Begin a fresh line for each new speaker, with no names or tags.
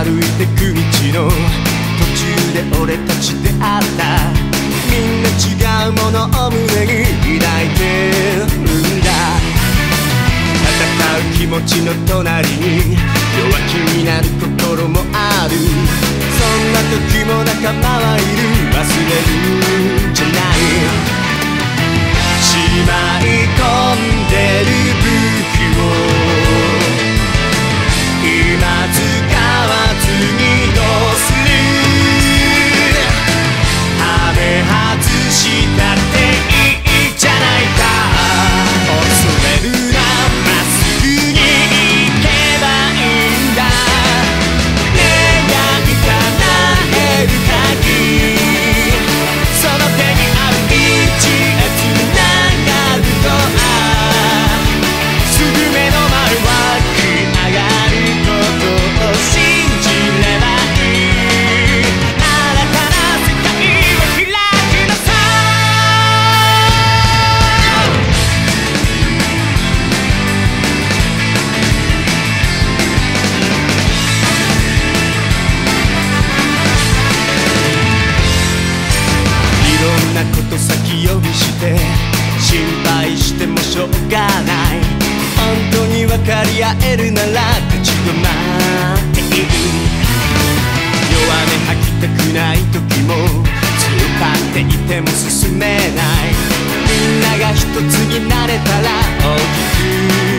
歩いてく道の途中で俺たち出会った。みんな違うものを胸に抱いてるんだ。戦う気持ちの隣に弱気になる心もある。そんな時も仲間はいる忘れるんじゃない。しまい込んでる武器をなこと先呼びして心配してもしょうがない。本当に分かり合えるなら立ち止まっていい弱音吐きたくない時も強がっていても進めない。みんなが一つになれたら大きく。